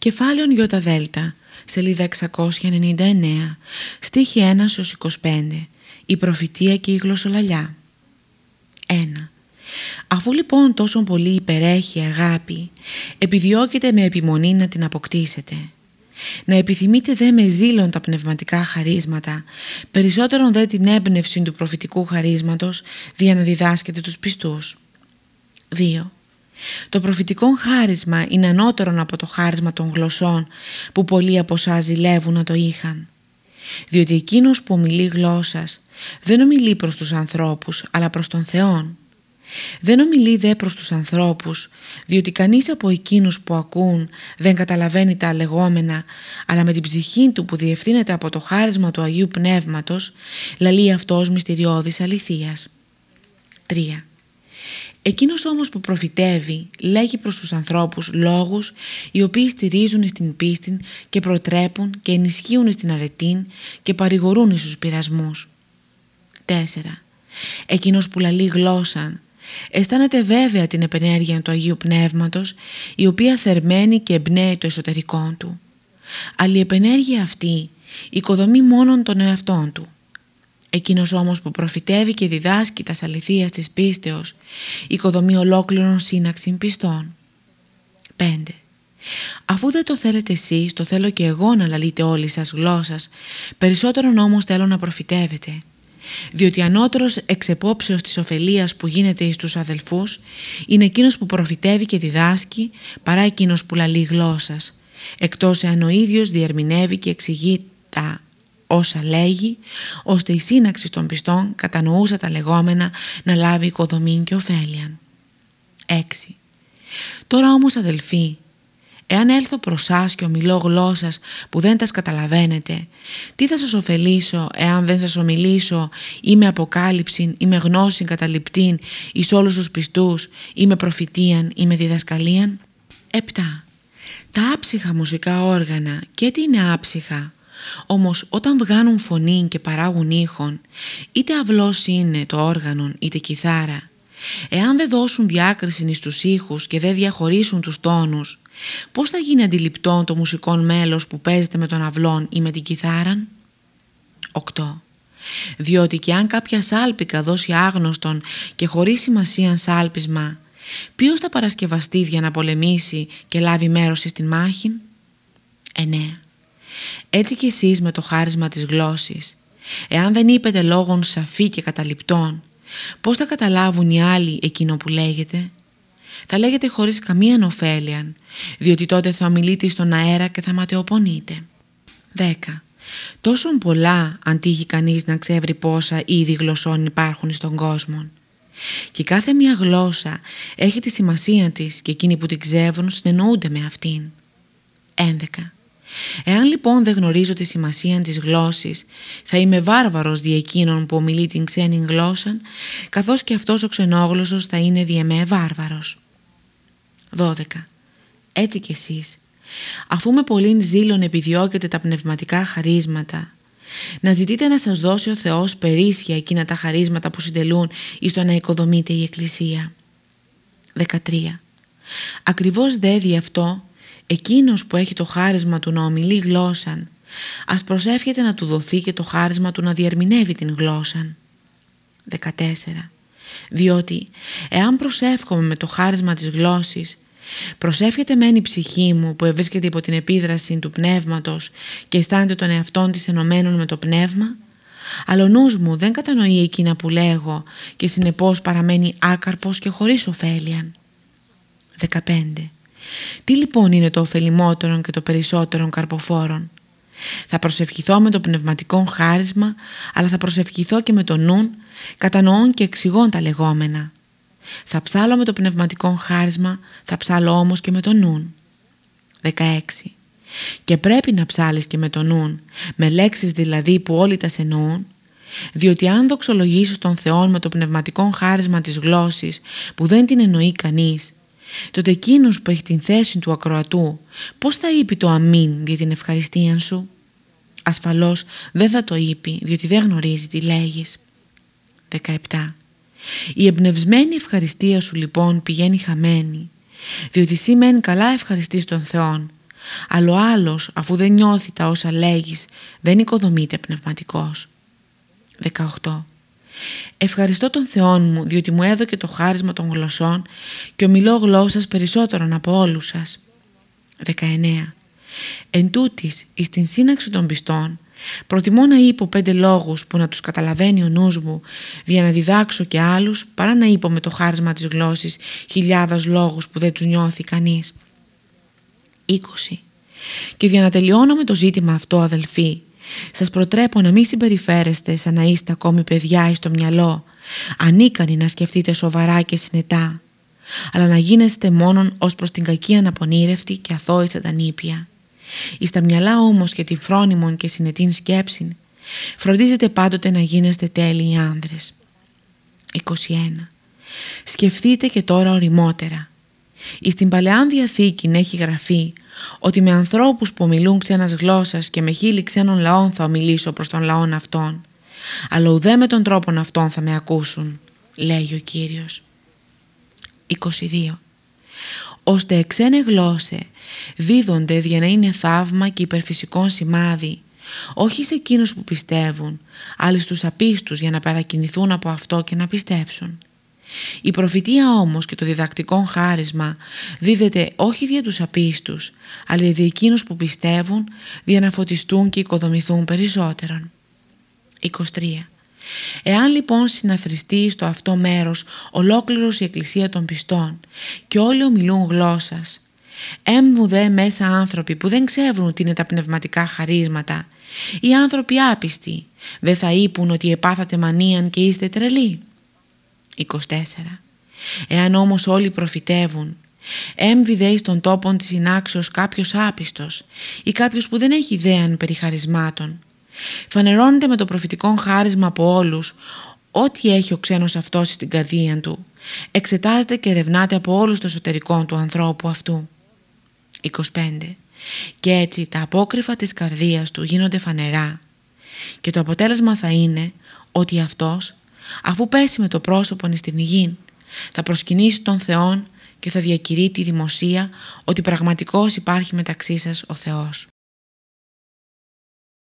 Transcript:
Κεφάλαιον Ιώτα Δέλτα, σελίδα 699, στίχη 1 25, η προφητεία και η γλωσσολαλιά. 1. Αφού λοιπόν τόσο πολύ υπερέχει αγάπη, επιδιώκετε με επιμονή να την αποκτήσετε. Να επιθυμείτε δε με ζήλον τα πνευματικά χαρίσματα, περισσότερον δε την έμπνευση του προφητικού χαρίσματος, δια να διδάσκετε τους πιστούς. 2. Το προφητικό χάρισμα είναι ανώτερον από το χάρισμα των γλωσσών που πολλοί από εσά ζηλεύουν να το είχαν. Διότι εκείνος που ομιλεί γλώσσας δεν ομιλεί προς τους ανθρώπους αλλά προς τον Θεόν. Δεν ομιλεί δε προς τους ανθρώπους διότι κανείς από εκείνους που ακούν δεν καταλαβαίνει τα λεγόμενα αλλά με την ψυχή του που διευθύνεται από το χάρισμα του Αγίου Πνεύματος λαλεί αυτός μυστηριώδης αληθείας. 3. Εκείνος όμως που προφητεύει λέγει προς τους ανθρώπους λόγους οι οποίοι στηρίζουν στην πίστη και προτρέπουν και ενισχύουν στην αρετήν και παρηγορούν στους πειρασμούς. 4. Εκείνος που λαλεί γλώσσαν αισθάνεται βέβαια την επενέργεια του Αγίου Πνεύματος η οποία θερμαίνει και εμπνέει το εσωτερικό του. Αλλά η επενέργεια αυτή οικοδομεί μόνον τον εαυτόν του. Εκείνος όμως που προφητεύει και διδάσκει τα αληθείας της πίστεως, οικοδομεί ολόκληρον σύναξη πιστών. 5. Αφού δεν το θέλετε εσείς, το θέλω και εγώ να λαλείτε όλη σας γλώσσας, περισσότερον όμως θέλω να προφητεύετε. Διότι ανώτερος εξεπόψεως της ωφελίας που γίνεται εις τους αδελφούς, είναι εκείνος που προφητεύει και διδάσκει, παρά εκείνος που λαλεί γλώσσας, εκτός εάν ο ίδιος διερμηνεύει και εξηγεί τα όσα λέγει, ώστε η σύναξη των πιστών κατανοούσα τα λεγόμενα να λάβει οικοδομή και ωφέλεια. 6. Τώρα όμως αδελφοί, εάν έλθω προς σας και ομιλώ γλώσσας που δεν τας καταλαβαίνετε, τι θα σας ωφελήσω εάν δεν σας ομιλήσω ή με αποκάλυψη ή με γνώση καταληπτήν εις όλους τους πιστούς ή με προφητείαν ή με διδασκαλίαν; 7. Τα άψυχα μουσικά όργανα και τι είναι άψυχα; Όμως όταν βγάνουν φωνή και παράγουν ήχον, είτε αυλός είναι το όργανο είτε κιθάρα, εάν δεν δώσουν διάκριση στους ήχους και δεν διαχωρίσουν τους τόνους, πώς θα γίνει αντιληπτό το μουσικό μέλος που παίζεται με τον αυλόν ή με την κιθάραν; 8. Διότι και αν κάποια σάλπικα δώσει άγνωστον και χωρίς σημασία σάλπισμα, ποιος θα παρασκευαστεί για να πολεμήσει και λάβει μέρος στην μάχη; 9. Έτσι κι εσείς με το χάρισμα της γλώσσης. Εάν δεν είπετε λόγων σαφή και καταληπτών, πώς θα καταλάβουν οι άλλοι εκείνο που λέγεται; Θα λέγεται χωρίς καμία ωφέλεια, διότι τότε θα μιλείτε στον αέρα και θα ματαιοπονείτε. 10. Τόσο πολλά αν τύχει κανείς να ξέρει πόσα είδη γλωσσών υπάρχουν στον κόσμο. Και κάθε μια γλώσσα έχει τη σημασία της και εκείνοι που την ξέρουν συνεννοούνται με αυτήν. 11. Εάν λοιπόν δεν γνωρίζω τη σημασία της γλώσσης, θα είμαι βάρβαρος δι' εκείνον που ομιλεί την ξένη γλώσσα, καθώς και αυτός ο ξενόγλωσσος θα είναι δι' εμέ βάρβαρος. 12. Έτσι κι εσείς, αφού με πολλήν ζήλων επιδιώκετε τα πνευματικά χαρίσματα, να ζητείτε να σας δώσει ο Θεός περίσσια εκείνα τα χαρίσματα που συντελούν εις το να οικοδομείτε η Εκκλησία. 13. Ακριβώς δε δι' αυτό Εκείνος που έχει το χάρισμα του να ομιλεί γλώσσαν, ας προσεύχεται να του δοθεί και το χάρισμα του να διερμηνεύει την γλώσσαν. 14. Διότι, εάν προσεύχομαι με το χάρισμα της γλώσσης, προσεύχεται μεν η ψυχή μου που ευρίσκεται υπό την επίδραση του πνεύματος και αισθάνεται τον εαυτόν της ενωμένων με το πνεύμα, αλλά ο νους μου δεν κατανοεί εκείνα που λέγω και συνεπώς παραμένει άκαρπος και χωρίς ωφέλεια. 15. Τι λοιπόν είναι το ωφελημότερο και το περισσότερο καρποφόρον; Θα προσευχηθώ με το πνευματικό χάρισμα, αλλά θα προσευχηθώ και με το νουν, κατανοών και εξηγών τα λεγόμενα. Θα ψάλω με το πνευματικό χάρισμα, θα ψάλω όμως και με το νουν. 16. Και πρέπει να ψάλεις και με το νουν, με λέξεις δηλαδή που όλοι τας εννοούν, διότι αν δοξολογήσεις τον Θεό με το πνευματικό χάρισμα της γλώσσης που δεν την εννοεί κανείς τότε εκείνος που έχει την θέση του ακροατού πώς θα είπε το αμήν για την ευχαριστία σου; Ασφαλώς δεν θα το είπε διότι δεν γνωρίζει τι λέγεις. 17. Η εμπνευσμένη ευχαριστία σου λοιπόν πηγαίνει χαμένη διότι σήμεν καλά ευχαριστείς τον Θεόν αλλά ο άλλος αφού δεν νιώθει τα όσα λέγεις δεν οικοδομείται πνευματικός. 18. Ευχαριστώ τον Θεό μου διότι μου έδωκε το χάρισμα των γλωσσών και ομιλώ γλώσσας περισσότερον από όλους σας. 19. Εν τούτης, εις την σύναξη των πιστών, προτιμώ να είπω πέντε λόγους που να τους καταλαβαίνει ο νους μου, για να διδάξω και άλλους, παρά να είπω με το χάρισμα της γλώσσης χιλιάδας λόγους που δεν τους νιώθει κανείς. 20. Και για να τελειώνω με το ζήτημα αυτό αδελφοί, σας προτρέπω να μην συμπεριφέρεστε σαν να είστε ακόμη παιδιά εις το μυαλό, ανίκανοι να σκεφτείτε σοβαρά και συνετά, αλλά να γίνεστε μόνον ως προς την κακή αναπονήρευτη και αθώη σατανήπια. Εις τα μυαλά όμως και τη φρόνιμον και συνετήν σκέψη, φροντίζετε πάντοτε να γίνεστε τέλειοι άνδρες. 21. Σκεφτείτε και τώρα οριμότερα. Εις την Παλαιάν Διαθήκη έχει γραφεί ότι με ανθρώπους που μιλούν ξένας γλώσσας και με χείλη ξένων λαών θα ομιλήσω προς τον λαόν αυτόν. Αλλά ουδέ με τον τρόπον αυτόν θα με ακούσουν, λέει ο Κύριος. 22. Ώστε εξένε γλώσσε δίδονται για να είναι θαύμα και υπερφυσικό σημάδι, όχι σε εκείνους που πιστεύουν, αλλά στους απίστους για να παρακινηθούν από αυτό και να πιστέψουν. Η προφητεία όμως και το διδακτικό χάρισμα δίδεται όχι δια τους απίστους, αλλά δια εκείνους που πιστεύουν, για να φωτιστούν και οικοδομηθούν περισσότερον. 23. Εάν λοιπόν συναθριστεί στο αυτό μέρος ολόκληρος η εκκλησία των πιστών και όλοι ομιλούν γλώσσας, έμβουδε μέσα άνθρωποι που δεν ξέρουν τι είναι τα πνευματικά χαρίσματα, οι άνθρωποι άπιστοι, δεν θα είπουν ότι επάθατε μανίαν και είστε τρελοί. 24. Εάν όμως όλοι προφητεύουν, έμβει στον τόπον της συνάξεως κάποιος άπιστος ή κάποιος που δεν έχει ιδέα περί χαρισμάτων. Φανερώνεται με το προφητικό χάρισμα από όλους ό,τι έχει ο ξένος αυτός στην καρδία του. Εξετάζεται και ερευνάται από όλους το εσωτερικό του ανθρώπου αυτού. 25. Και έτσι τα απόκρυφα της καρδίας του γίνονται φανερά και το αποτέλεσμα θα είναι ότι αυτός αφού πέσει με το πρόσωπο στην υγιή, θα προσκυνήσει τον Θεόν και θα διακηρύττει τη δημοσία ότι πραγματικώς υπάρχει μεταξύ σας ο Θεός.